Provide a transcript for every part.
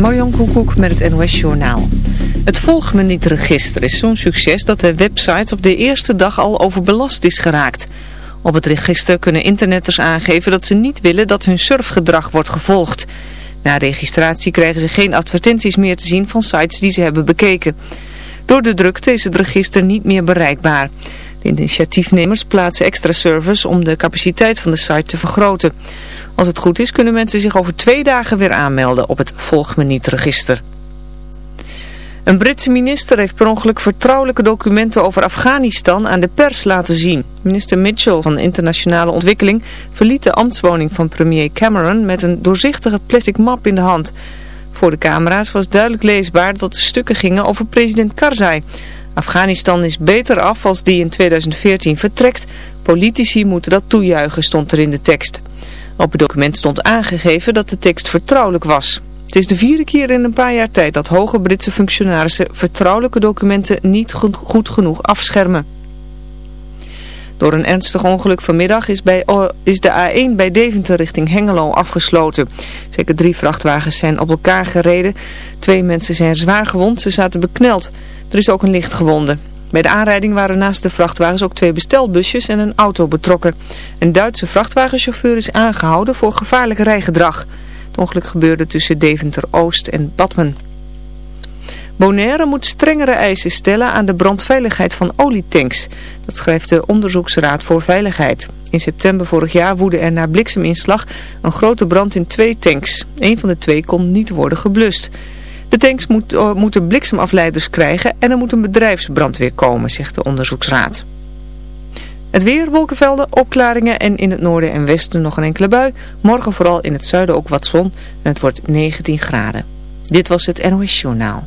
Marjan Koekoek met het NOS Journaal. Het Volg Me Niet register is zo'n succes dat de website op de eerste dag al overbelast is geraakt. Op het register kunnen internetters aangeven dat ze niet willen dat hun surfgedrag wordt gevolgd. Na registratie krijgen ze geen advertenties meer te zien van sites die ze hebben bekeken. Door de drukte is het register niet meer bereikbaar. De initiatiefnemers plaatsen extra servers om de capaciteit van de site te vergroten. Als het goed is kunnen mensen zich over twee dagen weer aanmelden op het Volg Me Niet register. Een Britse minister heeft per ongeluk vertrouwelijke documenten over Afghanistan aan de pers laten zien. Minister Mitchell van Internationale Ontwikkeling verliet de ambtswoning van premier Cameron met een doorzichtige plastic map in de hand. Voor de camera's was duidelijk leesbaar dat de stukken gingen over president Karzai. Afghanistan is beter af als die in 2014 vertrekt. Politici moeten dat toejuichen, stond er in de tekst. Op het document stond aangegeven dat de tekst vertrouwelijk was. Het is de vierde keer in een paar jaar tijd dat hoge Britse functionarissen vertrouwelijke documenten niet goed genoeg afschermen. Door een ernstig ongeluk vanmiddag is, bij, is de A1 bij Deventer richting Hengelo afgesloten. Zeker drie vrachtwagens zijn op elkaar gereden. Twee mensen zijn zwaar gewond, ze zaten bekneld. Er is ook een lichtgewonde. Bij de aanrijding waren naast de vrachtwagens ook twee bestelbusjes en een auto betrokken. Een Duitse vrachtwagenchauffeur is aangehouden voor gevaarlijk rijgedrag. Het ongeluk gebeurde tussen Deventer-Oost en Badmen. Bonaire moet strengere eisen stellen aan de brandveiligheid van olietanks. Dat schrijft de Onderzoeksraad voor Veiligheid. In september vorig jaar woedde er na blikseminslag een grote brand in twee tanks. Een van de twee kon niet worden geblust. De tanks moet, uh, moeten bliksemafleiders krijgen en er moet een bedrijfsbrandweer komen, zegt de onderzoeksraad. Het weer, wolkenvelden, opklaringen en in het noorden en westen nog een enkele bui. Morgen vooral in het zuiden ook wat zon en het wordt 19 graden. Dit was het NOS Journaal.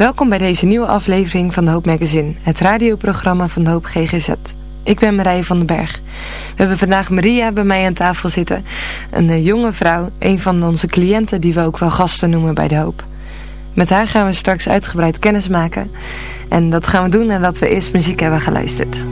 Welkom bij deze nieuwe aflevering van de Hoop Magazine, het radioprogramma van de Hoop GGZ. Ik ben Marije van den Berg. We hebben vandaag Maria bij mij aan tafel zitten. Een jonge vrouw, een van onze cliënten die we ook wel gasten noemen bij de Hoop. Met haar gaan we straks uitgebreid kennis maken. En dat gaan we doen nadat we eerst muziek hebben geluisterd.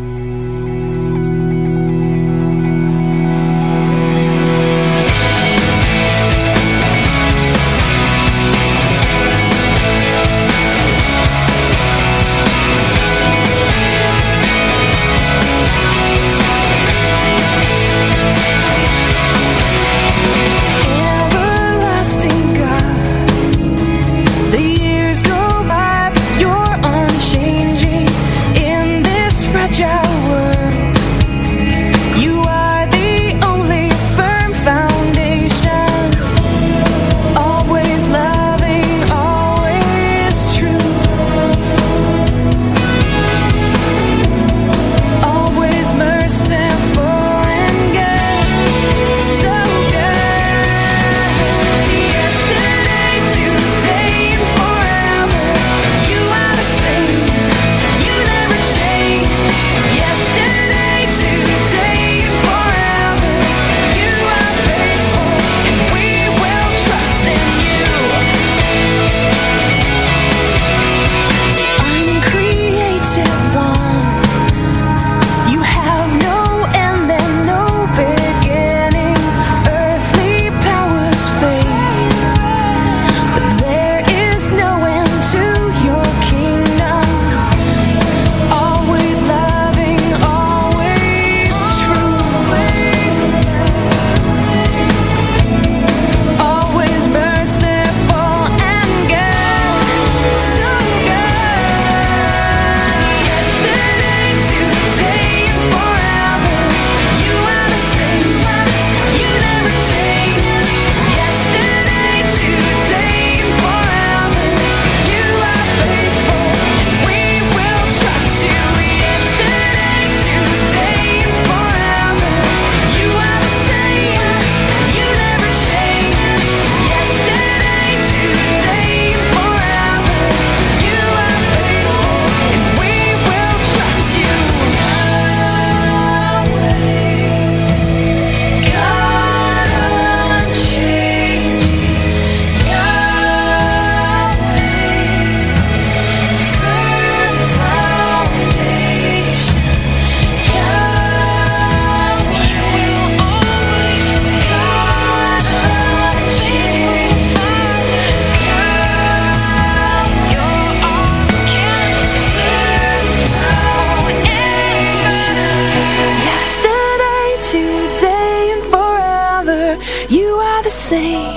same.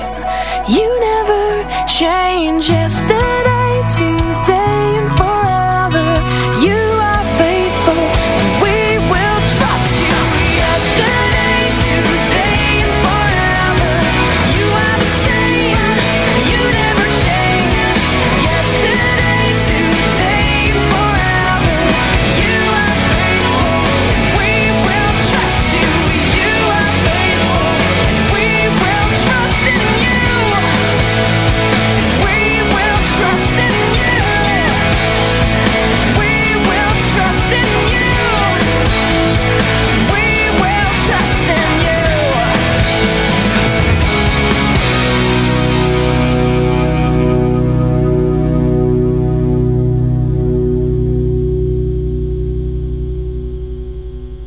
You never change.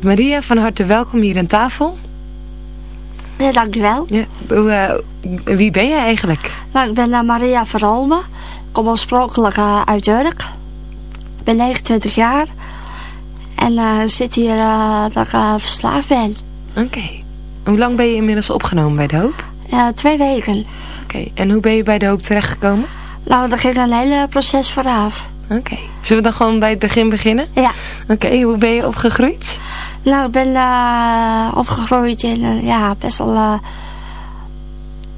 Maria, van harte welkom hier aan tafel. Ja, dankjewel. Ja, uh, wie ben jij eigenlijk? Nou, ik ben uh, Maria Verolme. Ik kom oorspronkelijk uh, uit Urk. Ik ben 29 jaar. En zit hier dat ik verslaafd ben. Oké. Hoe lang ben je inmiddels opgenomen bij De Hoop? twee weken. Oké. En hoe ben je bij De Hoop terechtgekomen? Nou, daar ging een hele proces vooraf. Oké. Zullen we dan gewoon bij het begin beginnen? Ja. Oké, hoe ben je opgegroeid? Nou, ik ben uh, opgegroeid in uh, ja, best wel... Uh,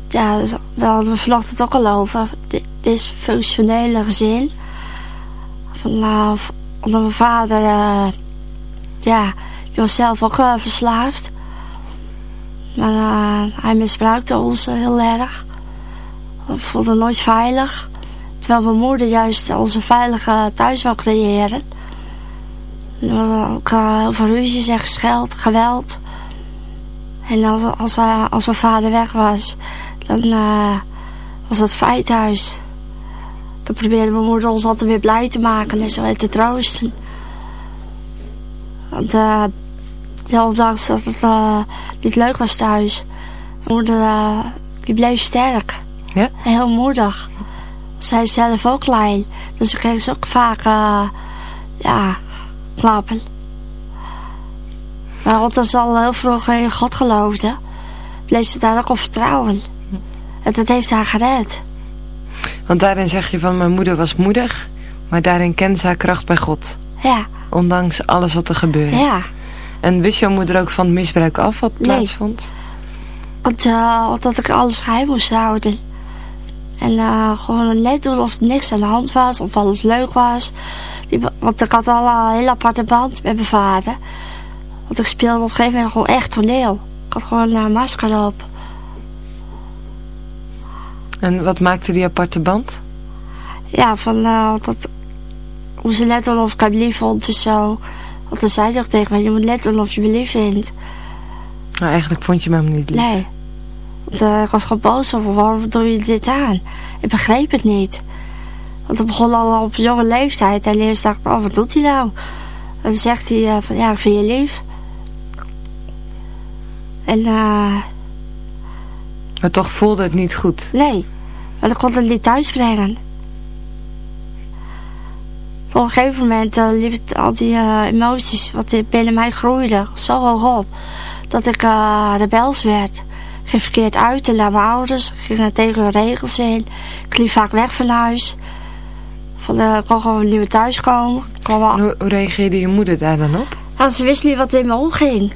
ja, we hadden vanochtend ook al over. Dit functionele gezin. Van, onder mijn vader... ja, die was zelf ook verslaafd. Maar hij misbruikte ons heel erg. We voelden nooit veilig. Terwijl mijn moeder juist onze veilige thuis wou creëren. Er was ook heel veel ruzies en gescheld, geweld. En als, als, uh, als mijn vader weg was, dan uh, was het feithuis. Dan probeerde mijn moeder ons altijd weer blij te maken en zo weer te troosten. Want uh, ondanks dat het niet leuk was thuis, mijn moeder die bleef sterk. Ja? Heel moedig. Zij is zelf ook klein, dus ik kreeg ze ook vaak, ja klappen. Maar omdat ze al heel vroeg in God geloofde, bleef ze daar ook op vertrouwen. En dat heeft haar gered. Want daarin zeg je van mijn moeder was moedig, maar daarin kent ze haar kracht bij God. Ja. Ondanks alles wat er gebeurde. Ja. En wist jouw moeder ook van het misbruik af wat nee. plaatsvond? Want, uh, omdat ik alles geheim moest houden. En uh, gewoon net doen of er niks aan de hand was, of alles leuk was. Die, want ik had al een heel aparte band met mijn vader. Want ik speelde op een gegeven moment gewoon echt toneel. Ik had gewoon een masker op. En wat maakte die aparte band? Ja, van uh, dat, hoe ze net doen of ik hem lief vond en zo. Want dan zei ook tegen mij, je moet net doen of je me lief vindt. Nou, eigenlijk vond je me hem niet lief. Nee. Want, uh, ik was gewoon boos over, waarom doe je dit aan? Ik begreep het niet. Want het begon al op jonge leeftijd. En eerst dacht ik, oh, wat doet hij nou? En dan zegt hij uh, van, ja, ik vind je lief. En, eh... maar toch voelde het niet goed? Nee, want ik kon het niet thuis brengen. Op een gegeven moment uh, liep het, al die uh, emoties wat binnen mij groeiden zo hoog op. Dat ik uh, rebels werd. Ik ging verkeerd uiten naar mijn ouders. Ik ging tegen hun regels in. Ik liep vaak weg van huis. Van, uh, ik kon gewoon niet meer thuiskomen. Wel... Hoe, hoe, reageerde je moeder daar dan op? Nou, ze wist niet wat in me omging.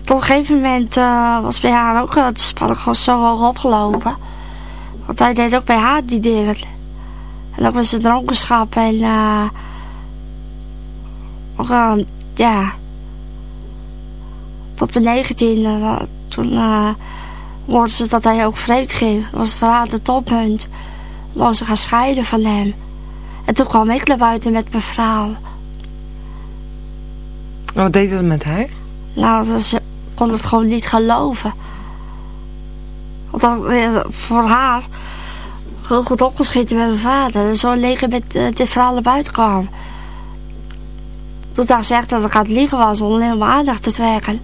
Op een gegeven moment uh, was bij haar ook uh, de spanning gewoon zo hoog opgelopen. Want hij deed ook bij haar die dingen. En ook met zijn dronkenschap en uh, ook, ja, tot mijn 19 toen hoorden ze dat hij ook vreemd ging. Dat was het verhaal de toppunt wou ze gaan scheiden van hem. En toen kwam ik naar buiten met mijn verhaal. Wat deed het met haar? Nou, ze kon het gewoon niet geloven. Want dan, eh, voor haar heel goed opgeschieten met mijn vader. En zo leeg met uh, dit verhaal naar buiten kwam. Toen dacht ze echt dat ik aan het liegen was om helemaal aandacht te trekken.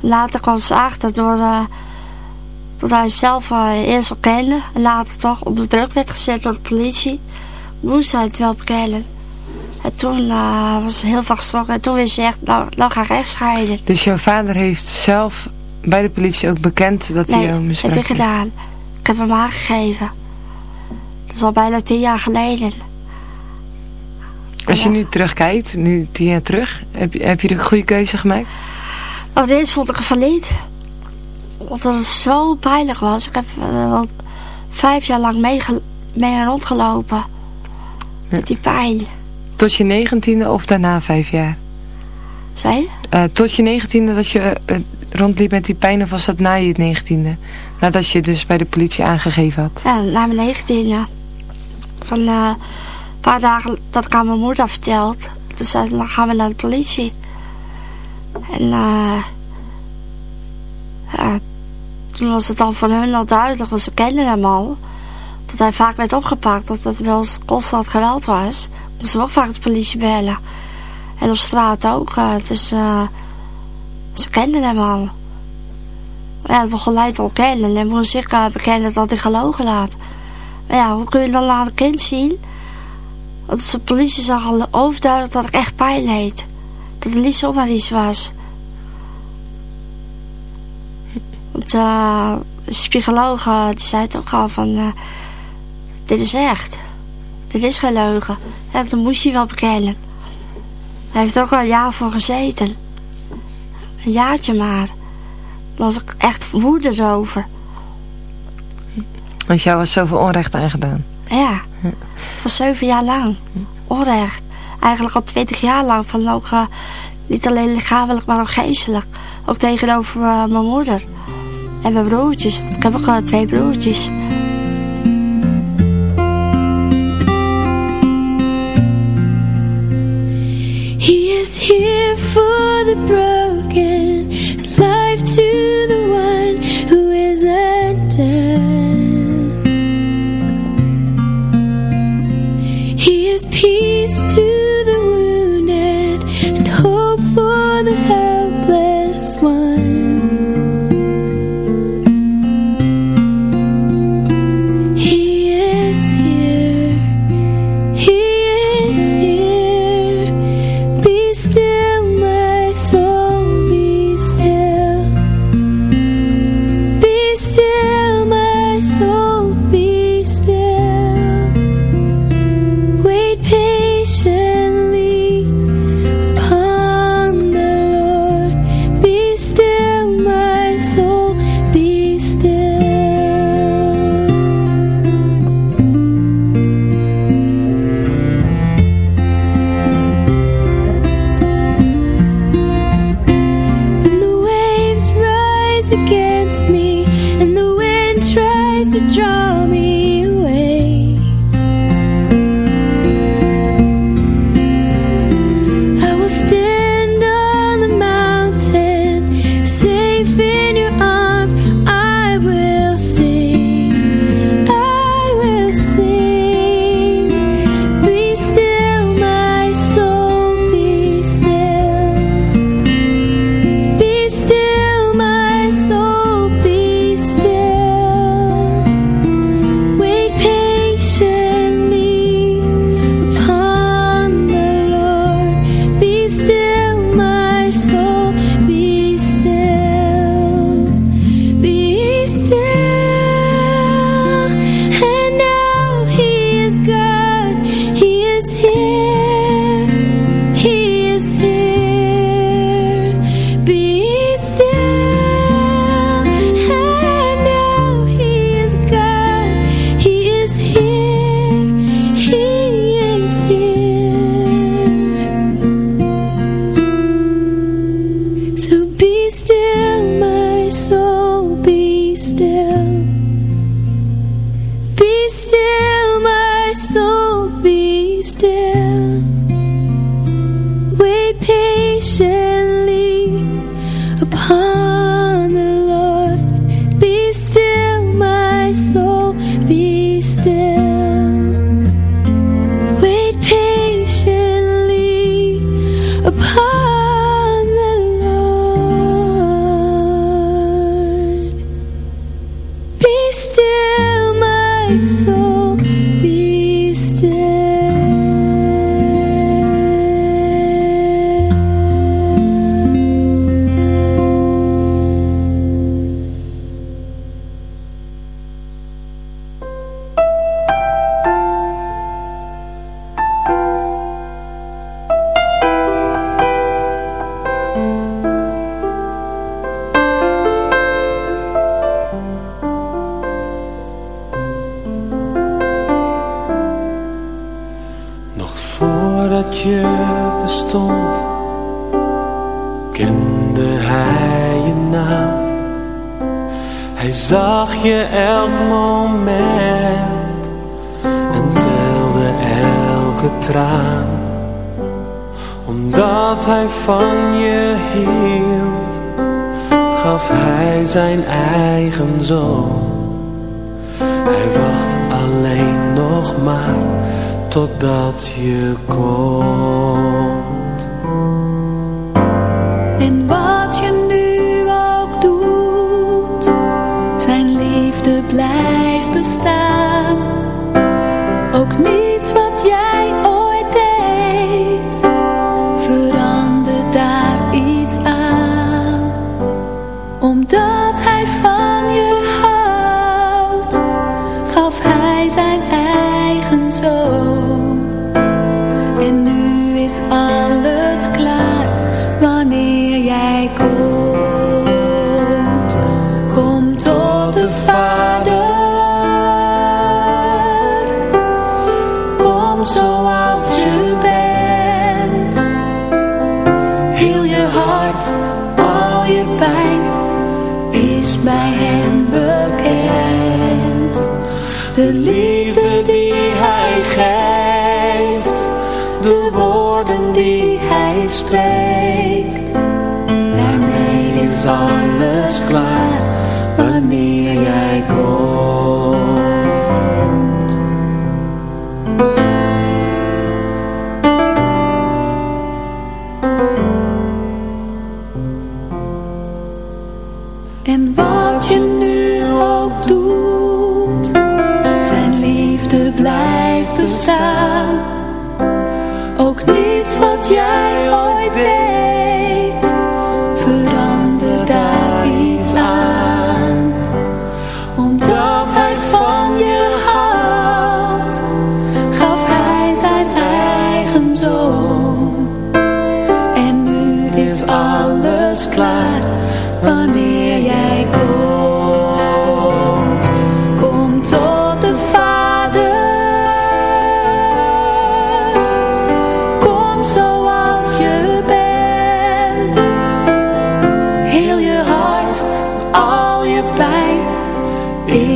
Later kwam ze achter door... Uh, dat hij zelf uh, eerst kende en later toch onder druk werd gezet door de politie. Moest hij het wel bekennen. En toen uh, was ze heel geschrokken en toen wist ze echt, nou, nou ga ik echt scheiden. Dus jouw vader heeft zelf bij de politie ook bekend dat hij jou misbruikt heb ik gedaan. Ik heb hem aangegeven. Dat is al bijna tien jaar geleden. Als je nu terugkijkt, nu tien jaar terug, heb je, heb je de goede keuze gemaakt? Nou, dit vond ik ervan niet. Omdat het zo pijnlijk was. Ik heb uh, vijf jaar lang mee, mee rondgelopen. Met die pijn. Tot je negentiende of daarna vijf jaar? Zij? Uh, tot je negentiende dat je uh, rondliep met die pijn of was dat na je negentiende? Nadat je dus bij de politie aangegeven had? Ja, na mijn negentiende. Van uh, een paar dagen dat ik aan mijn moeder verteld. Dus dan gaan we naar de politie. En ja, toen was het al van hun al duidelijk, want ze kenden hem al. Dat hij vaak werd opgepakt, dat het wel eens constant geweld was. Moesten we ook vaak de politie bellen. En op straat ook. Uh, dus uh, ze kenden hem al. Ja, het begon hij te ontkennen. En moest ik uh, bekennen dat hij gelogen had. Maar ja, hoe kun je dan aan een kind zien? Want de politie zag al overduidelijk dat ik echt pijn leed. Dat het niet zomaar iets was. Want de uh, die zei ook al van... Uh, dit is echt. Dit is geen leugen. Ja, dat moest hij wel bekennen. Hij heeft er ook al een jaar voor gezeten. Een jaartje maar. Daar was ik echt woedend over. Want jou was zoveel onrecht aangedaan. Ja, ja. voor zeven jaar lang. Onrecht. Eigenlijk al twintig jaar lang. Van ook, uh, niet alleen lichamelijk, maar ook geestelijk. Ook tegenover uh, mijn moeder. En mijn broertjes. Ik heb ook uh, twee broertjes. He is here for the broken. Soul, be still. Wait patiently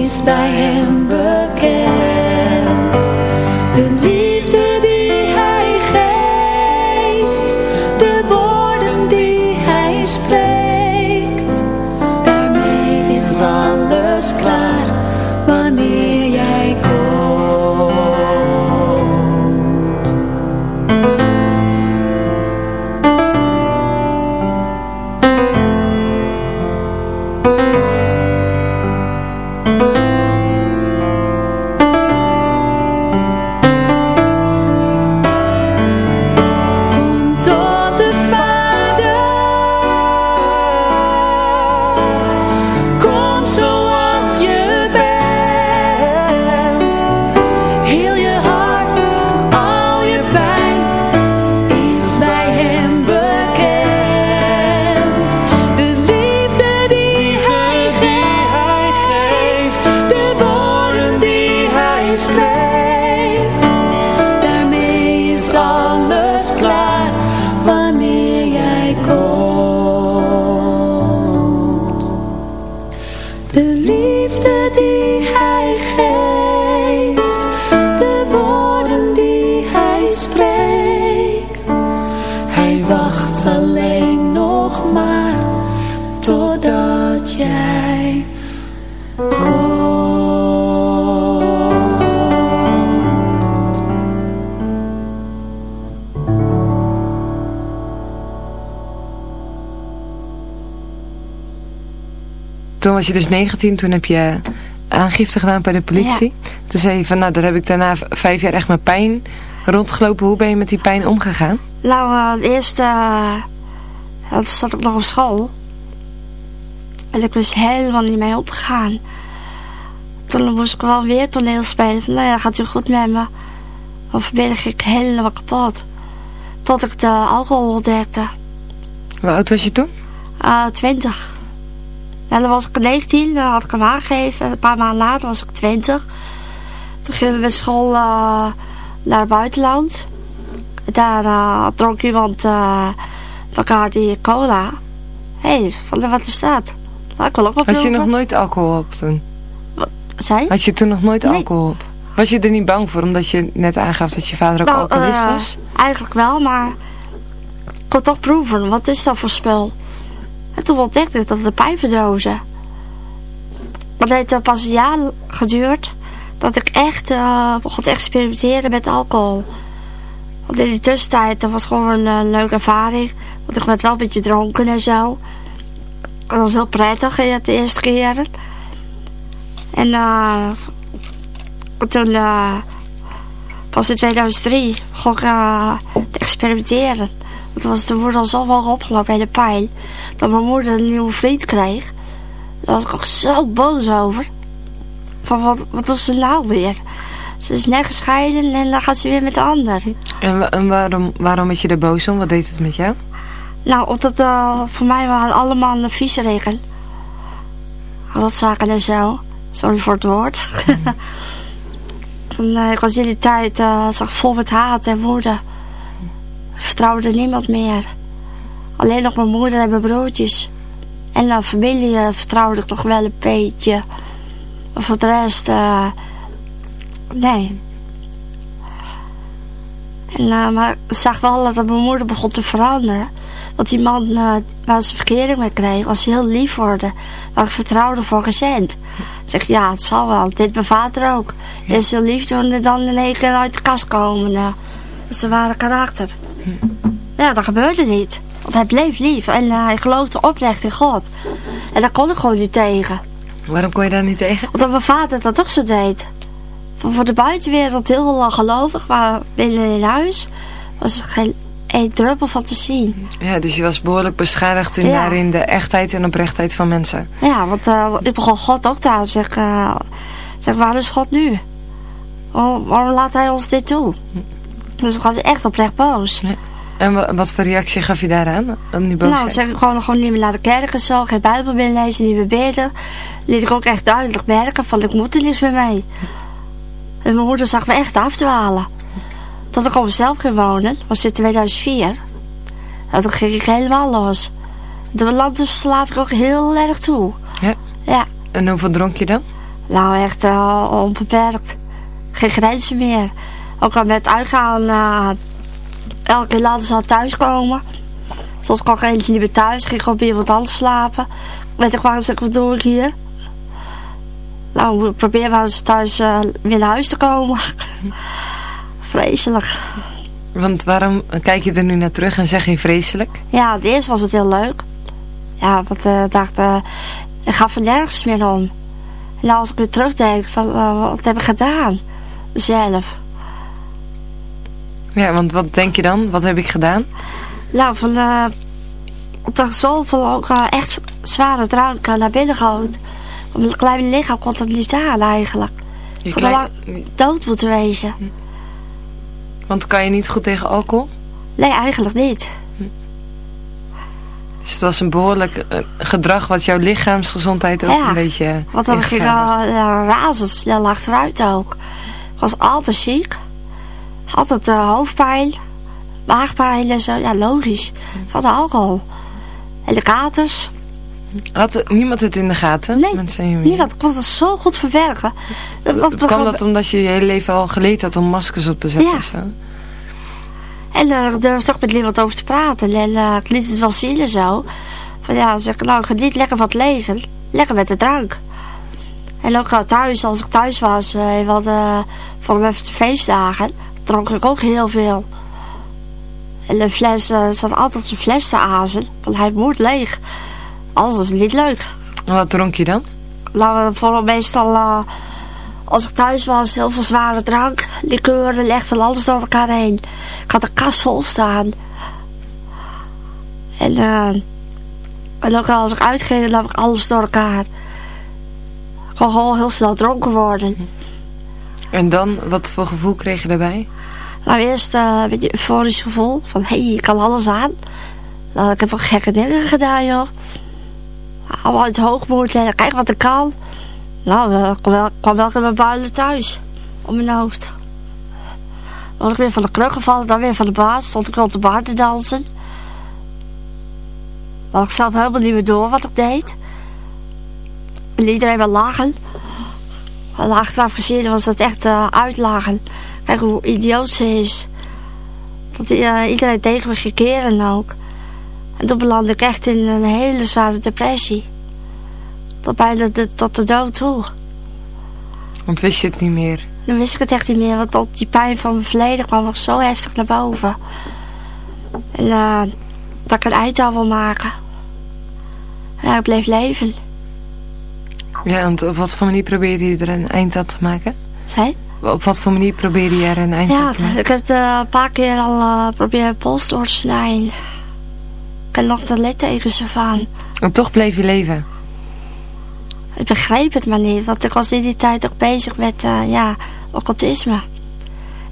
by amber dus 19, toen heb je aangifte gedaan bij de politie. Toen zei je van, nou, daar heb ik daarna vijf jaar echt mijn pijn rondgelopen. Hoe ben je met die pijn omgegaan? Nou, eh, eerst uh, eh, zat ik nog op school. En ik wist helemaal niet mee om te gaan. Toen moest ik wel weer toneel spelen. Van, nou ja, gaat u goed met me. Of ben ik helemaal kapot. Tot ik de alcohol ontdekte. Hoe oud was je toen? Uh, twintig. En dan was ik 19, dan had ik hem aangegeven. En een paar maanden later was ik 20. Toen gingen we met school eh, naar het buitenland. Daar eh, dronk iemand eh, elkaar die cola. Hé, hey, van de wat is dat? Laat ik wel ook op Had je nog nooit alcohol op toen? Wat zei Had je toen nog nooit alcohol op? Was je er niet bang voor, omdat je net aangaf dat je vader ook nou, alcoholist was? Eigenlijk wel, maar ik kon toch proeven. Wat is dat voor spul? En toen ontdekte ik dat het pijpendozen. Maar dat heeft pas een jaar geduurd dat ik echt uh, begon te experimenteren met alcohol. Want in die tussentijd, dat was gewoon een uh, leuke ervaring. Want ik werd wel een beetje dronken en zo. Dat was heel prettig in de eerste keren. En uh, toen, pas in 2003, begon ik te experimenteren. Want was de al zo wel opgelopen bij de pijn. Dat mijn moeder een nieuwe vriend kreeg. Daar was ik ook zo boos over. Van wat, wat was ze nou weer? Ze is net gescheiden en dan gaat ze weer met de ander. En, en waarom, waarom ben je er boos om? Wat deed het met jou? Nou, omdat uh, voor mij waren allemaal een vieze regel. Rotzaken en zo. Sorry voor het woord. Mm. en, uh, ik was in die tijd uh, zag vol met haat en woede. Ik vertrouwde niemand meer. Alleen nog mijn moeder en mijn broertjes. En de familie vertrouwde ik nog wel een beetje. Maar voor de rest, uh, nee. En, uh, maar ik zag wel dat mijn moeder begon te veranderen. Want die man uh, waar ze verkering mee kreeg, was heel lief worden. Waar ik vertrouwde voor gezend. Ik zeg, ja, het zal wel. Dit mijn vader ook. Hij is heel lief doen en dan in één keer uit de kast komen. Uh, dat is een ware karakter. Ja, dat gebeurde niet. Want hij bleef lief en uh, hij geloofde oprecht in God. En daar kon ik gewoon niet tegen. Waarom kon je daar niet tegen? Omdat mijn vader dat ook zo deed. Voor, voor de buitenwereld heel lang gelovig, maar binnen in huis was er geen één druppel van te zien. Ja, dus je was behoorlijk beschadigd in ja. daarin de echtheid en oprechtheid van mensen. Ja, want uh, ik begon God ook daar. Zeg, uh, zeg, waar is God nu? Waarom, waarom laat hij ons dit toe? Dus ik was echt oprecht boos. En wat voor reactie gaf je daaraan? Aan die nou, zeg ik gewoon, gewoon niet meer naar de kerk en zo. Geen Bijbel meer lezen, niet meer bidden. Liet ik ook echt duidelijk merken van ik moet er niks meer mee. En mijn moeder zag me echt afdwalen. Tot ik op mezelf ging wonen, was in 2004. En toen ging ik helemaal los. De landverslaving ook heel erg toe. Ja? Ja. En hoeveel dronk je dan? Nou, echt uh, onbeperkt. Geen grenzen meer. Ook al met uitgaan... Uh, elke keer laten ze al thuiskomen. Soms kwam ik eentje niet meer thuis, ging gewoon bij iemand anders slapen. Weet ik waar, zeg wat doe ik hier? Nou, ik probeer wel eens thuis uh, weer naar huis te komen. vreselijk. Want waarom kijk je er nu naar terug en zeg je vreselijk? Ja, het eerst was het heel leuk. Ja, want uh, ik dacht, uh, ik ga van nergens meer om. En nou, als ik weer terugdenk, van, wat heb ik gedaan? Mezelf. Ja, want wat denk je dan? Wat heb ik gedaan? Nou, van, uh, ik dacht zoveel ook uh, echt zware drank uh, naar binnen gehouden. Mijn kleine lichaam kon het niet aan eigenlijk. Je klein... lang dood moeten wezen. Hm. Want kan je niet goed tegen alcohol? Nee, eigenlijk niet. Hm. Dus het was een behoorlijk uh, gedrag wat jouw lichaamsgezondheid ook ja, een beetje... want dan ging ik al uh, razendsnel achteruit ook. Ik was altijd ziek. Altijd uh, hoofdpijn, maagpijn en zo. Ja, logisch. Van de alcohol. En de katers. Had niemand het in de gaten? Nee, niemand. Ik kon het zo goed verbergen. Wat kwam dat omdat je je hele leven al geleerd had om maskers op te zetten? Ja. Zo? En uh, ik durfde toch met niemand over te praten. En uh, ik liet het wel zien en zo. Van ja, zeg ik, nou, geniet lekker van het leven. Lekker met de drank. En ook thuis, als ik thuis was, uh, we hadden voor de feestdagen, dronk ik ook heel veel. En de fles, uh, zat altijd een fles te azen, want hij moet leeg. Alles is niet leuk. Wat dronk je dan? Nou, vooral meestal, uh, als ik thuis was, heel veel zware drank. Likeuren, leg van alles door elkaar heen. Ik had een kast vol staan. En, uh, en ook als ik uitging, dan heb ik alles door elkaar. Ik kon gewoon heel snel dronken worden. En dan, wat voor gevoel kreeg je daarbij? Nou, eerst uh, een beetje euforisch gevoel. Van, hé, hey, ik kan alles aan. Nou, ik heb ook gekke dingen gedaan, joh. Allemaal uit hoogmoed kijk wat ik kan. Nou, ik kwam wel, wel in mijn builen thuis. Om mijn hoofd. was ik weer van de kruk gevallen, dan weer van de baas. Stond ik rond de bar te dansen. Dan had ik zelf helemaal niet meer door wat ik deed. En iedereen wel lachen. En achteraf gezien was dat echt uh, uitlachen. Kijk hoe idioot ze is. Dat uh, iedereen tegen me gekeren ook. En toen belandde ik echt in een hele zware depressie. Tot bijna de, tot de dood toe. Want wist je het niet meer? Dan wist ik het echt niet meer, want op die pijn van mijn verleden kwam nog zo heftig naar boven. En uh, dat ik een eind aan wil maken. Ja, ik bleef leven. Ja, en op wat voor manier probeerde je er een eind aan te maken? Zij? Op wat voor manier probeerde je er een eind aan te maken? Ja, ik heb uh, een paar keer al uh, proberen pols door te snijden. Ik heb nog de littekens ervan. En toch bleef je leven? Ik begreep het maar niet, want ik was in die tijd ook bezig met, uh, ja, occultisme.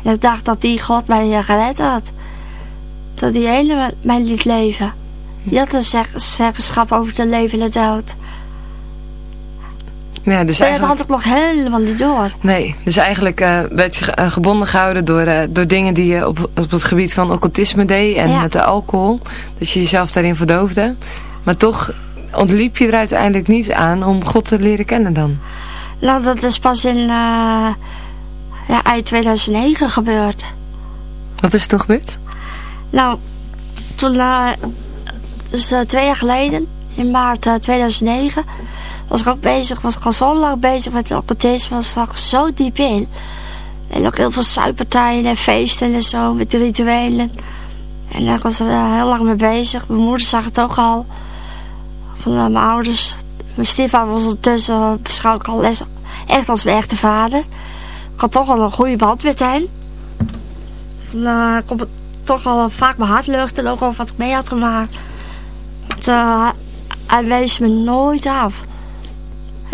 En ik dacht dat die God mij gered had. Dat die hele mij liet leven. Die had een zeg zeggenschap over de leven en de dood. Ja, dus maar dat had ik nog helemaal niet door. Nee, dus eigenlijk uh, werd je uh, gebonden gehouden door, uh, door dingen die je op, op het gebied van occultisme deed. En ja. met de alcohol. Dat je jezelf daarin verdoofde. Maar toch ontliep je er uiteindelijk niet aan om God te leren kennen dan? Nou, dat is pas in uh, ja, eind 2009 gebeurd. Wat is er toen gebeurd? Nou, toen, dus twee jaar geleden, in maart 2009, was ik ook bezig, was ik al zo lang bezig met occultisme, was ik zo diep in. En ook heel veel zuipartijen en feesten en zo, met rituelen. En ik was er heel lang mee bezig. Mijn moeder zag het ook al van uh, mijn ouders. Mijn stiefvader was ondertussen beschouw ik al les, echt als mijn echte vader. Ik had toch al een goede band met hem. Van, uh, ik toch al vaak mijn hart luchten, ook over wat ik mee had gemaakt. Want, hij wees me nooit af.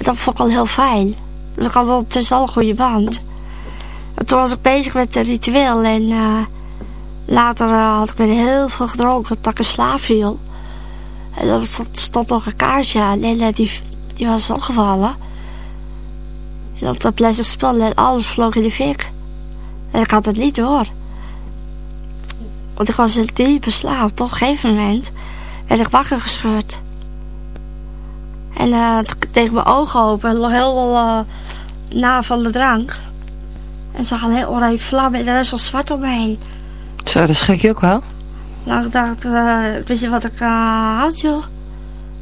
Dat vond ik al heel fijn. Dus ik had ondertussen wel een goede band. En toen was ik bezig met het ritueel en uh, later uh, had ik weer heel veel gedronken dat ik in slaap viel. En er stond nog een kaartje aan. En die, die was opgevallen. En op dat plastic spul en alles vloog in de fik. En ik had het niet door. Want ik was in diepe slaap. Op een gegeven moment werd ik wakker gescheurd. En uh, toen ik mijn ogen open. En nog heel wel uh, na van de drank. En zag een heel oranje vlam. En de rest was zwart om me heen. Zo, dat schrik je ook wel? Nou, ik dacht, uh, ik wist niet wat ik had, joh.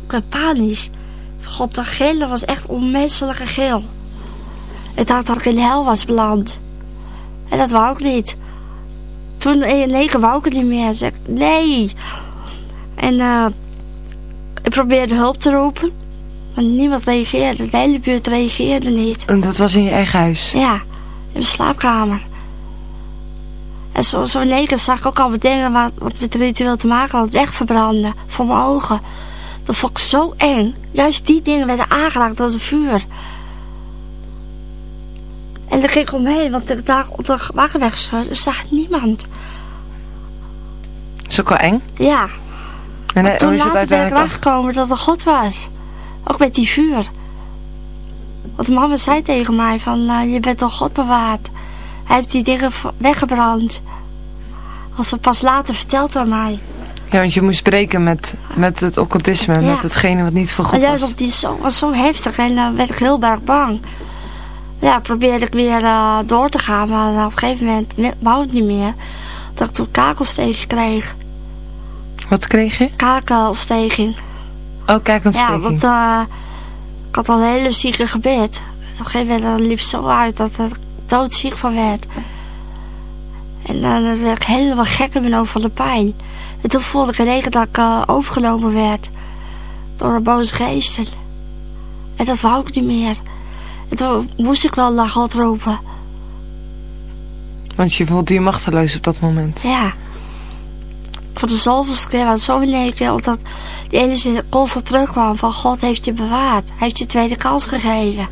Ik werd panisch. God, de gillen was echt onmenselijke gil. Ik dacht dat ik in de hel was beland. En dat wou ik niet. Toen in één keer wou ik het niet meer. Zeg nee. En uh, ik probeerde hulp te roepen. Maar niemand reageerde. De hele buurt reageerde niet. En dat was in je eigen huis? Ja, in mijn slaapkamer. En zo, zo keer zag ik ook al wat dingen wat, wat met het ritueel te maken had wegverbranden voor mijn ogen. Dat vond ik zo eng. Juist die dingen werden aangeraakt door het vuur. En daar ging ik omheen, want ik daar op de wakker weggeschud en zag niemand. Is ook wel eng? Ja. En maar hoe is het uiteindelijk gekomen dat er God was. Ook met die vuur. Want mama zei tegen mij van, uh, je bent toch God bewaard. Hij heeft die dingen weggebrand. Als ze pas later verteld aan mij. Ja, want je moest spreken met, met het occultisme, ja. met hetgene wat niet voor God en juist was. Op die zo, was zo heftig en dan uh, werd ik heel erg bang. Ja, probeerde ik weer uh, door te gaan, maar op een gegeven moment wou het niet meer. Dat ik toen kakelsteking kreeg. Wat kreeg je? Kakelsteking. Oh, kakelsteking. Ja, want uh, ik had al een hele zieke gebed. Op een gegeven moment liep het zo uit dat ik doodziek van werd. En dan werd ik helemaal gek in mijn hoofd van de pijn. En toen voelde ik in één keer dat ik uh, overgenomen werd. Door een boze geesten. En dat wou ik niet meer. En toen moest ik wel naar God roepen. Want je voelde je machteloos op dat moment. Ja. Voor de zoveelste keer was het zo in één keer. Omdat ene zin constant terugkwam van God heeft je bewaard. Hij heeft je tweede kans gegeven.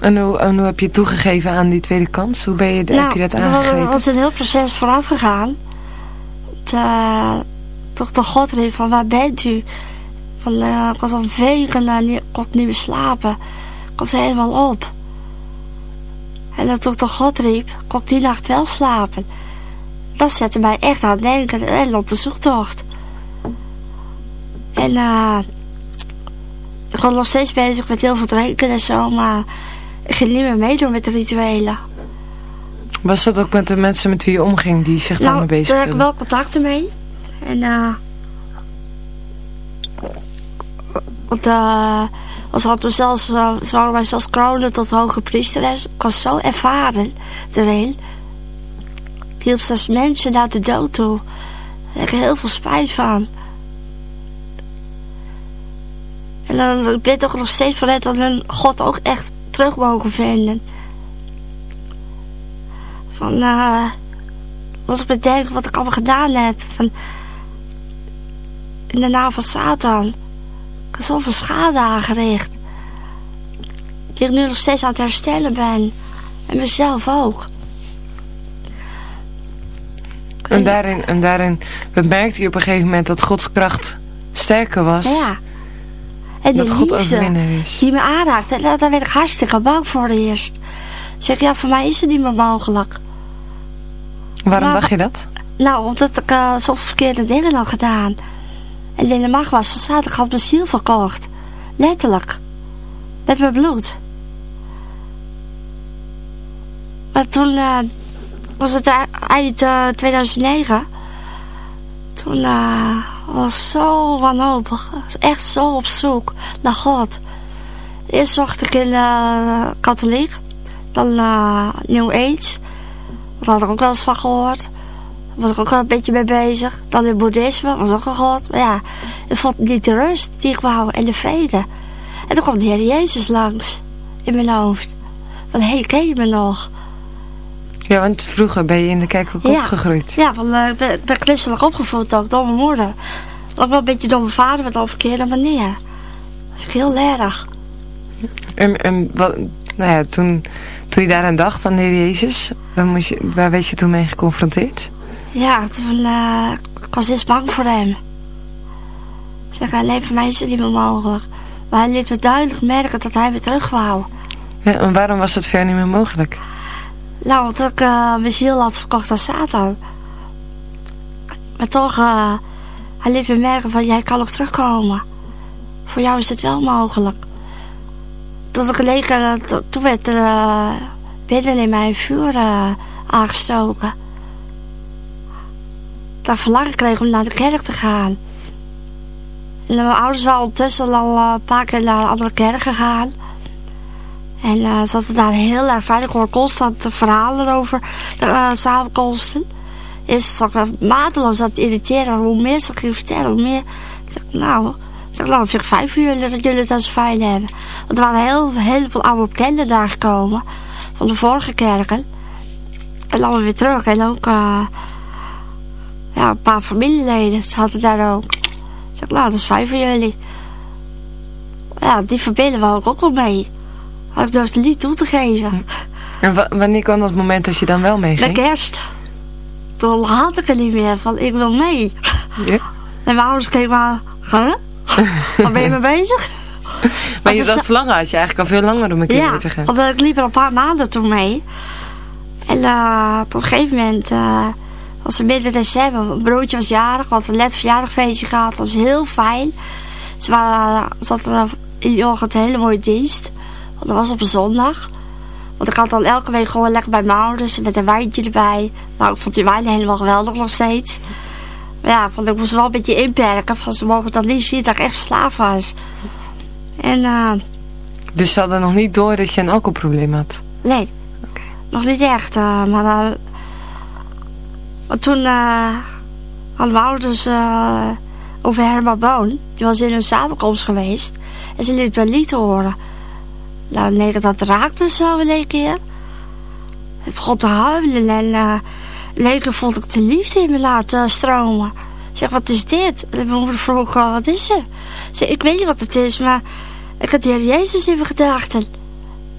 En hoe, en hoe heb je toegegeven aan die tweede kans? Hoe ben je, nou, heb je dat aangegeven? Er was een heel proces vooraf gegaan. Toch de God riep van waar bent u? Van, uh, ik was al weken uh, niet, kon niet meer slapen. Ik was helemaal op. En En toen ik toch God riep, kon ik die nacht wel slapen. Dat zette mij echt aan het denken en op de zoektocht. En uh, ik was nog steeds bezig met heel veel drinken en zo, maar ik ging niet meer meedoen met de rituelen. Was dat ook met de mensen met wie je omging die zich nou, daarmee bezig daar heb ik wel contacten mee. En uh, want uh, als had me zelfs, zouden mij zelfs kronen tot hoge priesteres. Ik was zo ervaren erin. Ik hielp zelfs mensen naar de dood toe. Daar heb ik heel veel spijt van. En dan ik toch nog steeds vanuit dat hun God ook echt terug mogen vinden. Van, uh, als ik bedenk wat ik allemaal gedaan heb. Van, in de naam van Satan. Ik heb zoveel schade aangericht. Die ik nu nog steeds aan het herstellen ben. En mezelf ook. En daarin, en daarin bemerkte je op een gegeven moment dat Gods kracht sterker was. Ja. En dat God liefde overwinnaar is. die me aanraakt, daar, daar werd ik hartstikke bang voor eerst. Zeg, ja, voor mij is het niet meer mogelijk. Waarom Maar- dacht je dat? Nou, omdat ik uh, zoveel verkeerde dingen had gedaan. En in de macht was van ik had mijn ziel verkocht. Letterlijk. Met mijn bloed. Maar toen eh, was het e- eind eh, 2009. Toen eh, was zo wanhopig. Echt zo op zoek naar God. Eerst zocht ik in eh, katholiek. Dan eh New Age. Daar had ik ook wel eens van gehoord. Was ik ook wel een beetje mee bezig. Dan in boeddhisme, was ook een god. Maar ja, ik vond niet de rust die ik wou en de vrede. En toen kwam de Heer Jezus langs in mijn hoofd. Van, hey, ken je me nog? Ja, want vroeger ben je in de kerk ook Ja. opgegroeid. Ja, van, eh, ik, ben, christelijk opgevoed ook door mijn moeder. Ook wel een beetje door mijn vader, maar op een verkeerde manier. Dat ik heel erg. En, en wat, nou ja, toen, toen je daaraan dacht aan de Heer Jezus, waar, moest je, waar werd je toen mee geconfronteerd? Ja, toen, eh, ik was eerst bang voor hem. Zeg, alleen voor mij is het niet meer mogelijk. Maar hij liet me duidelijk merken dat hij weer terug wou. Ja, en waarom was dat ver niet meer mogelijk? Nou, omdat ik eh, mijn ziel had verkocht aan Satan. Maar toch, eh, hij liet me merken van, jij kan nog terugkomen. Voor jou is het wel mogelijk. Tot ik leek, eh, to- toen werd er binnen in mij vuur aangestoken. Dat verlangen kreeg om naar de kerk te gaan. En mijn ouders waren ondertussen al een paar keer naar een andere kerk gegaan. En eh ze hadden daar heel erg fijn. Ik hoor constant verhalen over de eh, samenkomsten. Eerst zag ik mateloos aan het irriteren. Hoe meer ze ging vertellen, hoe meer... Zeg, nou, zeg, nou, ik vijf uur dat jullie het zo fijn hebben. Want er waren heel, heel veel oude bekenden daar gekomen. Van de vorige kerken. En allemaal weer terug. En ook eh, ja, een paar familieleden. Hadden daar ook. Ik zeg, nou, dat is fijn voor jullie. Ja, die verbinden wou ik ook wel mee. Ik durfde niet toe te geven. En wa- wanneer kwam dat moment dat je dan wel Met meeging? kerst. Toen had ik er niet meer van, ik wil mee. Ja. En mijn ouders keken maar, huh? Waar ben je mee bezig? Maar je, dat verlangen had je eigenlijk al veel langer om een keer Ja, mee te gaan. want ik liep er een paar maanden toen mee. En eh, op een gegeven moment eh, was het midden december. Mijn broertje was jarig, hadden een net verjaardagfeestje gehad. Het was heel fijn. Ze, waren, ze hadden in de ochtend een hele mooie dienst. Want dat was op een zondag. Want ik had dan elke week gewoon lekker bij mijn ouders met een wijntje erbij. Nou, ik vond die wijn helemaal geweldig nog steeds. Maar ja, vond, ik moest wel een beetje inperken. Van, ze mogen dat niet zien dat ik echt verslaafd was. En eh, Dus ze hadden nog niet door dat je een alcoholprobleem had. Nee, nog niet echt. eh, maar, eh, maar toen eh hadden mijn ouders over Herman Boon. Die was in een samenkomst geweest. En ze liet een lied horen. Nou, nee, dat raakt me zo één keer. Het begon te huilen en eh in vond ik de liefde in me laten stromen. Ik zeg, wat is dit? En mijn moeder vroeg, wat is er? Ik zeg, ik weet niet wat het is, maar ik had de Heer Jezus in mijn gedachten.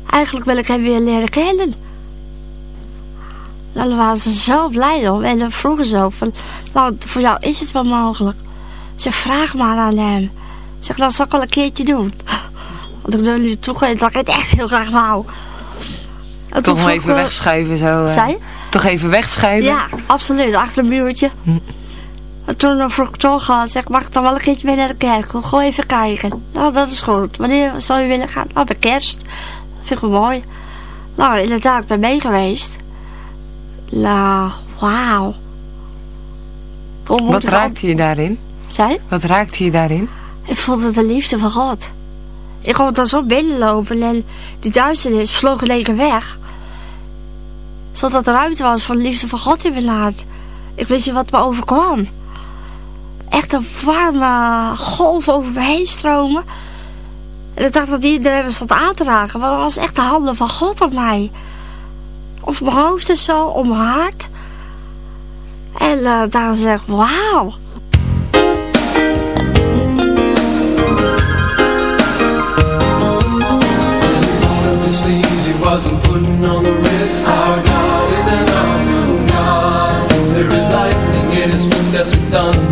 Eigenlijk wil ik hem weer leren kennen. Dan waren ze zo blij om. En vroegen ze ook van, nou, voor jou is het wel mogelijk. Ze vraag maar aan hem. Ik zeg, nou, zal ik wel een keertje doen. Want ik wil jullie toegeven dat ik het echt heel graag wou. En Toch nog even wegschuiven zo. Zij? Toch even wegschuiven? Ja, absoluut. Achter een muurtje. Hm. En toen vroeg ik toch al, zeg, mag ik dan wel een keertje mee naar de kerk? Gewoon even kijken. Nou, dat is goed. Wanneer zou je willen gaan? Nou, bij kerst. Dat vind ik wel mooi. Nou, inderdaad, ik ben mee geweest. Nou, wauw. Wat raakte je daarin? Zij? Wat raakte je daarin? Ik vond het de liefde van God. Ik kon dan zo binnenlopen en die duisternis vloog in keer weg. Zodat er ruimte was voor de liefde van God in mijn hart. Ik wist niet wat me overkwam. Echt een warme golf over me heen stromen. En ik dacht dat iedereen me zat aan te raken. Maar dat was echt de handen van God op mij. Op mijn hoofd en zo, op mijn hart. En uh, dan zeg ik, wauw. Wasn't putting on the wrist Our God is an awesome God. There is lightning in his footsteps and thunder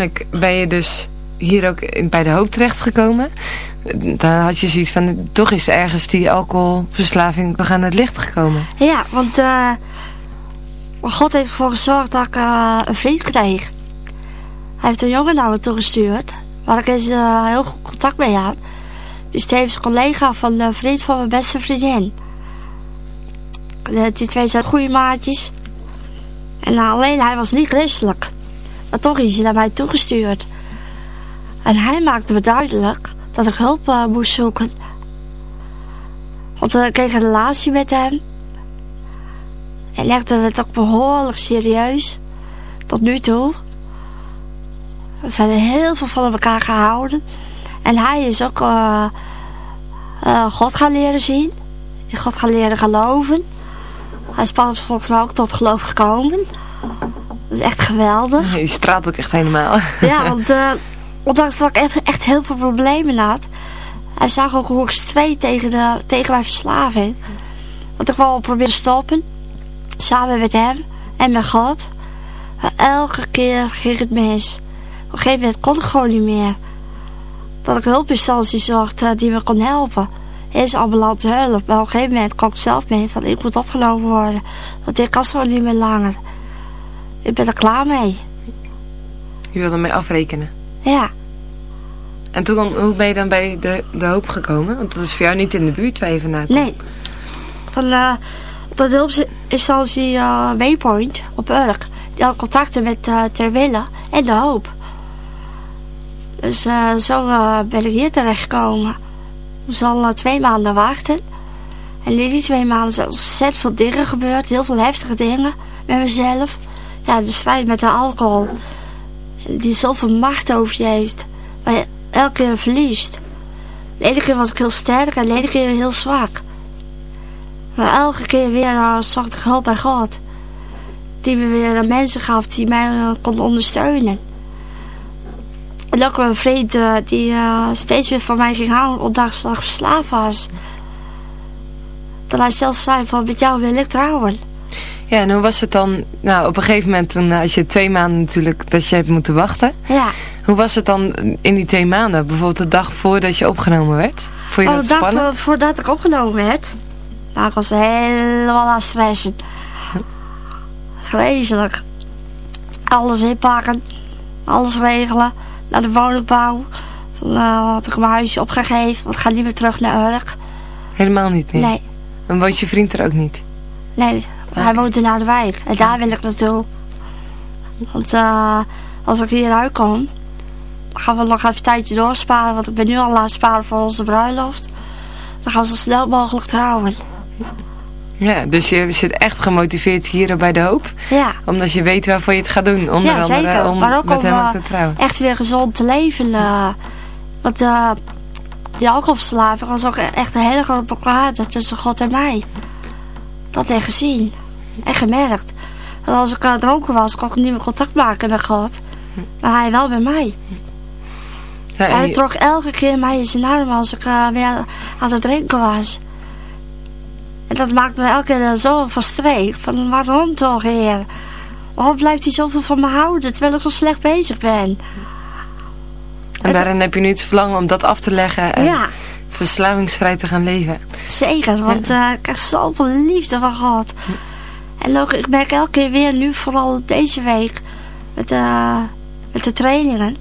uiteindelijk ben je dus hier ook bij de hoop terechtgekomen. Dan had je zoiets van, toch is ergens die alcoholverslaving nog aan het licht gekomen. Ja, want eh, God heeft ervoor gezorgd dat ik eh, een vriend kreeg. Hij heeft een jongen naar me toegestuurd, waar ik eens eh, heel goed contact mee had. Die is tevens collega van een vriend van mijn beste vriendin. Die twee zijn goede maatjes. En alleen hij was niet christelijk. Maar toch is hij naar mij toegestuurd. En hij maakte me duidelijk dat ik hulp eh, moest zoeken. Want eh, ik kreeg een relatie met hem. En legde het ook behoorlijk serieus. Tot nu toe. We zijn heel veel van elkaar gehouden. En hij is ook eh, God gaan leren zien. God gaan leren geloven. Hij is volgens mij ook tot geloof gekomen. Dat is echt geweldig. Je straalt ook echt helemaal. Ja, want eh, ondanks dat ik echt, echt heel veel problemen had. Hij zag ook hoe ik streed tegen, de, tegen mijn verslaving. Want ik wou proberen stoppen. Samen met hem en met God. Maar elke keer ging het mis. Op een gegeven moment kon ik gewoon niet meer. Dat ik hulpinstantie zocht die me kon helpen. Eerst ambulante hulp. Maar op een gegeven moment kwam ik zelf mee van ik moet opgenomen worden. Want ik kan zo niet meer langer. Ik ben er klaar mee. Je wilde mee afrekenen. Ja. En toen, hoe ben je dan bij de, de hoop gekomen? Want dat is voor jou niet in de buurt waar je vandaan komt. Nee. Van uh, de hulpinstantie uh, Waypoint op Urk. Die had contacten met uh, Terwille en De Hoop. Dus uh, zo ben ik hier terechtgekomen. Ik moest al twee maanden wachten. En in die twee maanden zijn ontzettend veel dingen gebeurd. Heel veel heftige dingen met mezelf. Ja, de strijd met de alcohol. Die zoveel macht over je heeft. Waar je elke keer verliest. De ene keer was ik heel sterk en de ene keer heel zwak. Maar elke keer weer uh, zocht ik hulp bij God. Die me weer uh, mensen gaf die mij uh, konden ondersteunen. En ook mijn vriend uh, die uh, steeds weer van mij ging houden, ondanks dat ik verslaafd was. Dat hij zelfs zei van met jou wil ik trouwen. Ja, en hoe was het dan, nou op een gegeven moment toen had je twee maanden natuurlijk dat je hebt moeten wachten. Ja. Hoe was het dan in die twee maanden? Bijvoorbeeld de dag voordat je opgenomen werd? Vond je oh, dat de dag spannend? voordat ik opgenomen werd. Nou, ik was helemaal aan stressen. Vreselijk. Alles inpakken. Alles regelen. Naar de woningbouw. Van, uh, had ik mijn huisje opgegeven. Want ik ga niet meer terug naar Urk. Helemaal niet meer? Nee. En woont je vriend er ook niet? Nee. Hij woont in Harderwijk. En daar wil ik naartoe. Want uh, als ik hier uitkom, dan gaan we nog even een tijdje doorsparen. Want ik ben nu al aan het sparen voor onze bruiloft. Dan gaan we zo snel mogelijk trouwen. Ja, dus je zit echt gemotiveerd hier bij de hoop. Ja. Omdat je weet waarvoor je het gaat doen. Onder ja, andere zeker. om maar ook met om hem uh, te trouwen. echt weer gezond te leven. Uh, want uh, die alcoholverslaving was ook echt een hele grote blokkade tussen God en mij. Dat heb ik gezien. En gemerkt. En als ik dronken was, kon ik niet meer contact maken met God. Maar hij wel bij mij. Ja, hij je... trok elke keer mij in zijn arm als ik uh, weer aan het drinken was. En dat maakte me elke keer zo van streek. Van waarom toch, heer? Waarom blijft hij zoveel van me houden, terwijl ik zo slecht bezig ben? En daarin heb je nu het verlangen om dat af te leggen en ja. verslavingsvrij te gaan leven. Zeker, want ja. uh, ik krijg zoveel liefde van God. En ook, ik merk elke keer weer, nu vooral deze week, met, uh, met de trainingen,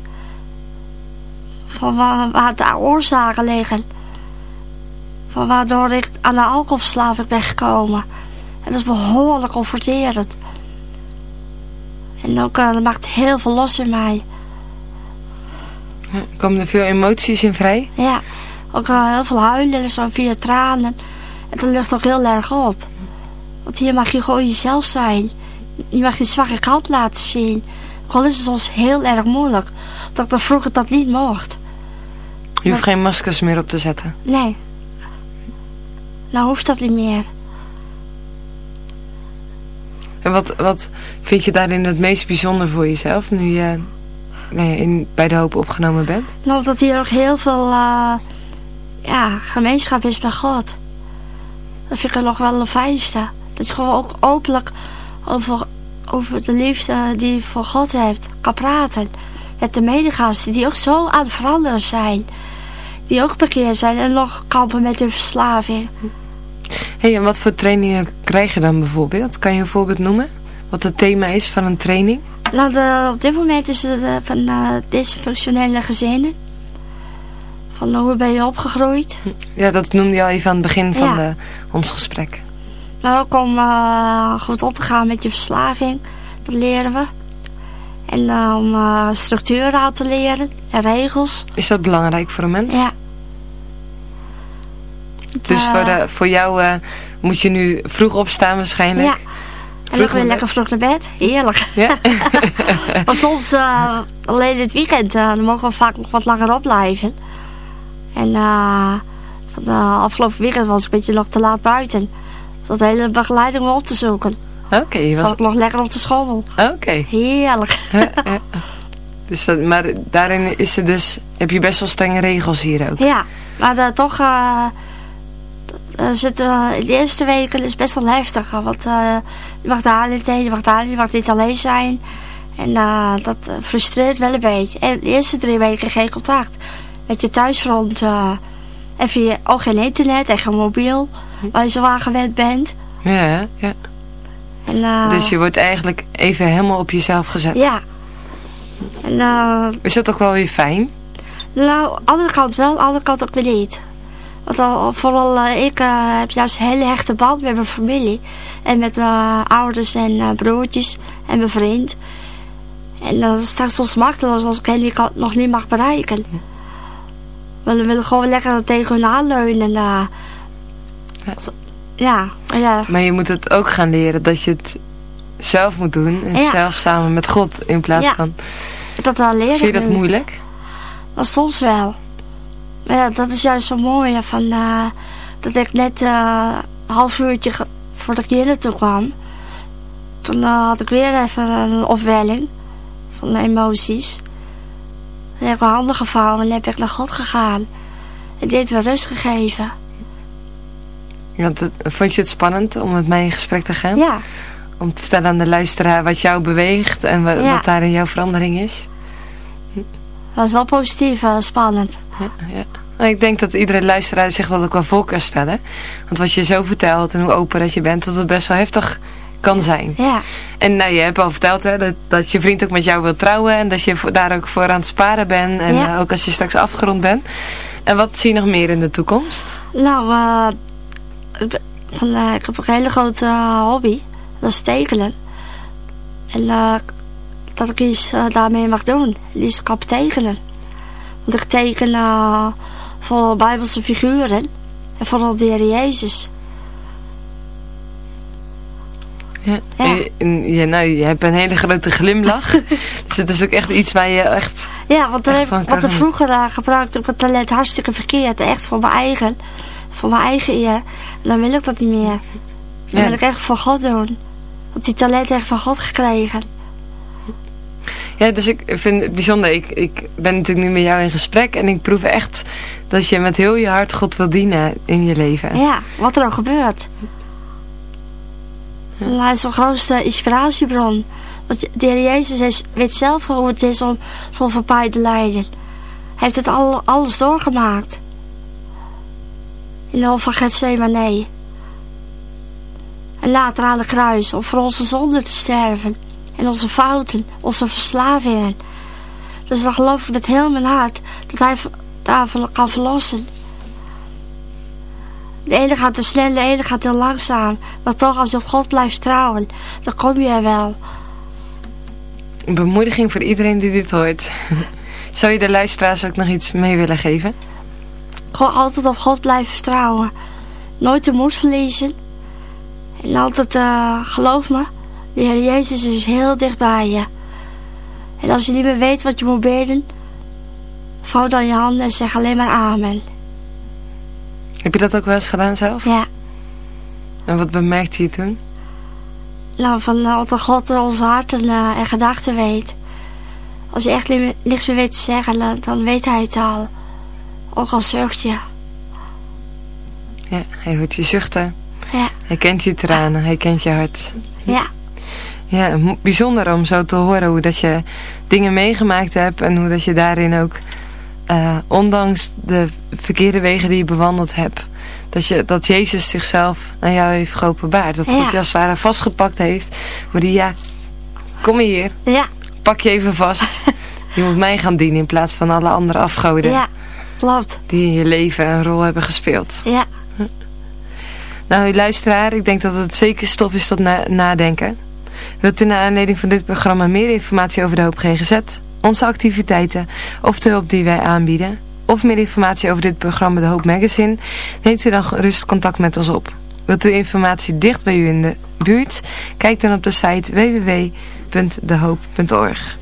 van waar, waar de oorzaken liggen. Van waardoor ik aan de alcoholverslaving ben gekomen. En dat is behoorlijk confronterend. En ook, uh, dat maakt heel veel los in mij. Komen er veel emoties in vrij? Ja, ook uh, heel veel huilen en zo via tranen. En dat lucht ook heel erg op. Want hier mag je gewoon jezelf zijn. Je mag je zwakke kant laten zien. Gewoon is het soms heel erg moeilijk. Dat ik vroeger dat niet mocht. Je hoeft geen maskers meer op te zetten? Nee. Nou hoeft dat niet meer. En wat, wat vind je daarin het meest bijzonder voor jezelf, nu je in, bij de hoop opgenomen bent? Nou, dat hier ook heel veel uh, ja, gemeenschap is bij God. Dat vind ik nog wel het fijnste. Dat je gewoon ook openlijk over, over de liefde die je voor God hebt kan praten. met de medegasten die ook zo aan het veranderen zijn. Die ook bekeerd zijn en nog kampen met hun verslaving. hey, en wat voor trainingen krijg je dan bijvoorbeeld? Kan je een voorbeeld noemen? Wat het thema is van een training? Nou, de, op dit moment is het uh, van uh, dysfunctionele gezinnen. Van hoe ben je opgegroeid? Ja, dat noemde je al even aan het begin van ja. de, ons gesprek. Maar ook om uh, goed om te gaan met je verslaving. Dat leren we. En uh, om uh, structuren aan te leren en regels. Is dat belangrijk voor een mens? Ja. Dus voor, de, voor jou moet je nu vroeg opstaan waarschijnlijk? Ja. En dan weer lekker vroeg naar bed. Heerlijk. Ja? maar soms, alleen het weekend, dan mogen we vaak nog wat langer opblijven. En van de afgelopen weekend was ik een beetje nog te laat buiten. De hele begeleiding me op te zoeken. Oké. Okay, Zat was... ik nog lekker op de schommel. Oké. Okay. Heerlijk. dus dat, maar daarin is er dus, heb je best wel strenge regels hier ook. Ja, maar uh, toch uh, zit, uh, de eerste weken is best wel heftig. Want je mag daar niet heen, je mag daar niet, je mag niet alleen zijn. En dat frustreert wel een beetje. En de eerste drie weken geen contact met je thuisfront. En via ook geen internet en geen mobiel, waar je zo aan gewend bent. Ja, ja. En, uh, dus je wordt eigenlijk even helemaal op jezelf gezet. Ja. En, uh, is dat toch wel weer fijn? Nou, andere kant wel, andere kant ook weer niet. Want al, vooral uh, ik heb juist een hele hechte band met mijn familie. En met mijn ouders en broertjes en mijn vriend. En dat is straks soms machteloos als ik hen nog niet mag bereiken. We willen gewoon lekker tegen hun aanleunen. Ja. Ja, ja. Maar je moet het ook gaan leren dat je het zelf moet doen. En ja. zelf samen met God in plaats ja. van... Dat al leren. Vind je dat moeilijk? Dat soms wel. Maar ja, dat is juist zo mooi. Van, uh, dat ik net uh, een half uurtje voordat ik hier naartoe kwam. Toen uh, had ik weer even een opwelling van emoties. Toen heb ik mijn handen gevouwen en heb ik naar God gegaan. En dit me rust gegeven. Want vond je het spannend om met mij in gesprek te gaan? Ja. Om te vertellen aan de luisteraar wat jou beweegt en wat, ja. wat daarin jouw verandering is? Dat was wel positief, uh, spannend. Ja, ja. Nou, ik denk dat iedere luisteraar zich dat ook wel voor kan stellen. Want wat je zo vertelt en hoe open dat je bent, dat het best wel heftig kan zijn. Ja. En nou, je hebt al verteld hè, dat, dat je vriend ook met jou wil trouwen en dat je daar ook voor aan het sparen bent. En ja. uh, ook als je straks afgerond bent. En wat zie je nog meer in de toekomst? Nou, uh, ik, uh, ik heb een hele grote hobby. Dat is tekenen. En dat ik iets daarmee mag doen. Kan tekenen. Want ik teken vooral bijbelse figuren. En vooral de Heer Jezus. Ja, ja. ja, nou, je hebt een hele grote glimlach. dus het is ook echt iets waar je echt... Ja, want, echt heb, wat er vroeger uh, gebruikte ik mijn talent hartstikke verkeerd. Echt voor mijn eigen, voor mijn eigen eer. Dan wil ik dat niet meer. Dan ja. wil ik echt voor God doen. Want die talent echt van God gekregen. Ja, dus ik vind het bijzonder. Ik, ik ben natuurlijk nu met jou in gesprek. En ik proef echt dat je met heel je hart God wil dienen in je leven. Ja, wat er ook gebeurt. Hij is mijn grootste inspiratiebron. Want de Heer Jezus weet zelf hoe het is om zo'n te lijden. Hij heeft het al, alles doorgemaakt. In de hof van Gethsemane. En later aan de kruis om voor onze zonden te sterven. En onze fouten, onze verslavingen. Dus dan geloof ik met heel mijn hart dat hij daarvan kan verlossen. De ene gaat te snel, de ene gaat heel langzaam. Maar toch, als je op God blijft trouwen, dan kom je er wel. Een bemoediging voor iedereen die dit hoort. Zou je de luisteraars ook nog iets mee willen geven? Gewoon altijd op God blijven vertrouwen. Nooit de moed verliezen. En altijd, uh, geloof me, de Heer Jezus is heel dicht bij je. En als je niet meer weet wat je moet bidden, vouw dan je handen en zeg alleen maar amen. Heb je dat ook wel eens gedaan zelf? Ja. En wat bemerkte je toen? Nou, van uh, dat God onze harten uh, en gedachten weet. Als je echt niks meer weet te zeggen, dan weet hij het al. Ook al zucht je. Ja, hij hoort je zuchten. Ja. Hij kent je tranen, hij kent je hart. Ja. Ja, bijzonder om zo te horen hoe dat je dingen meegemaakt hebt en hoe dat je daarin ook, uh, ondanks de verkeerde wegen die je bewandeld hebt, dat, je, dat Jezus zichzelf aan jou heeft geopenbaard. Dat God je als het ware vastgepakt heeft. Maria, kom hier. Ja. Pak je even vast. je moet mij gaan dienen in plaats van alle andere afgoden. Ja, klopt. Die in je leven een rol hebben gespeeld. Ja. Nou, luisteraar, ik denk dat het zeker stof is tot nadenken. Wilt u naar aanleiding van dit programma meer informatie over de Hoop GGZ, onze activiteiten of de hulp die wij aanbieden, of meer informatie over dit programma De Hoop Magazine, neemt u dan gerust contact met ons op. Wilt u informatie dicht bij u in de buurt? Kijk dan op de site www.dehoop.org.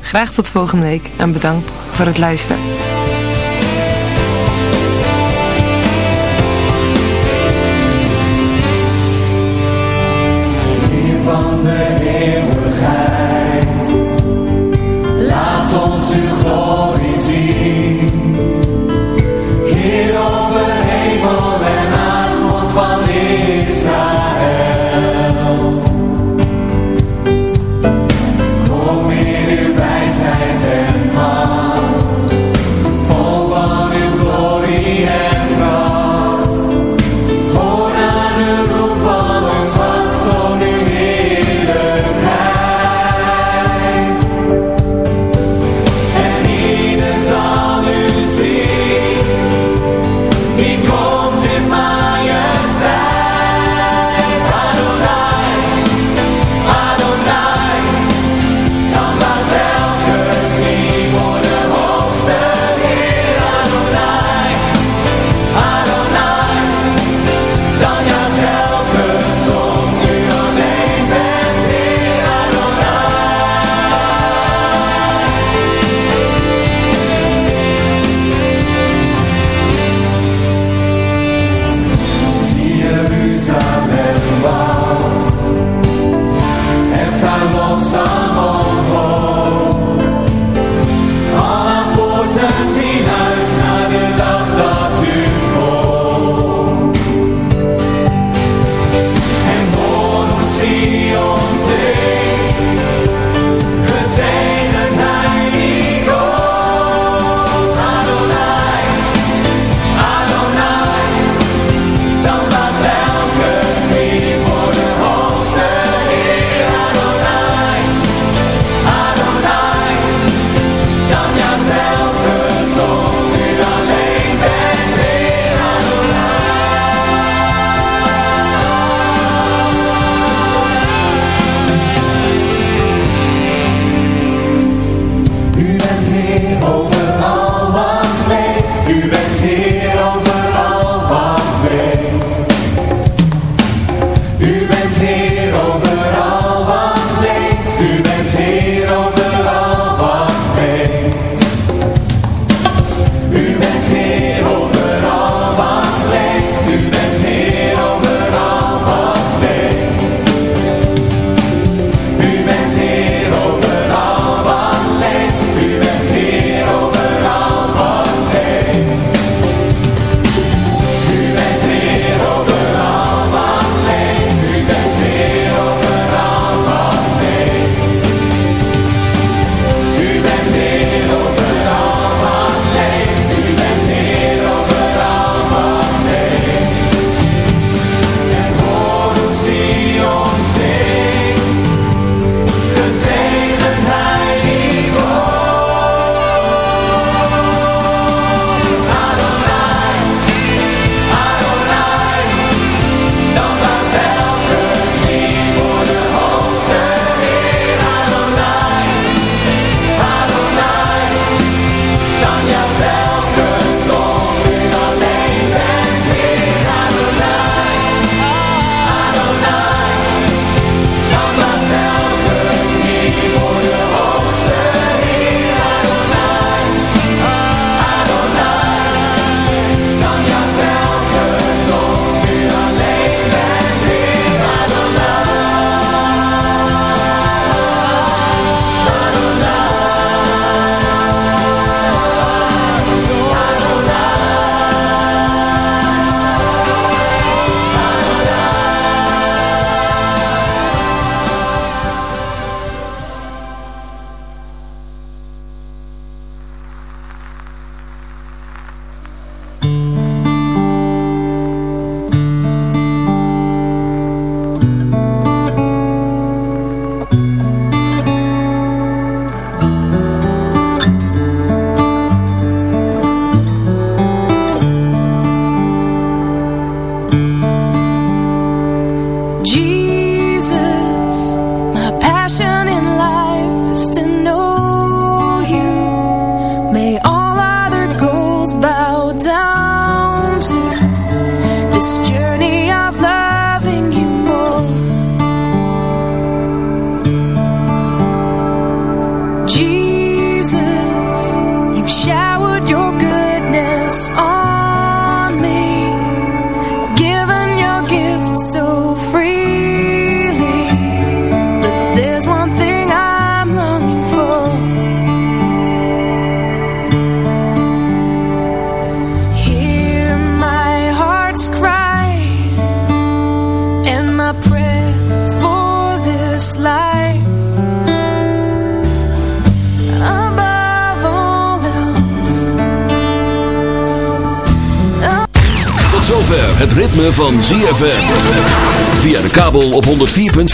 Graag tot volgende week en bedankt voor het luisteren.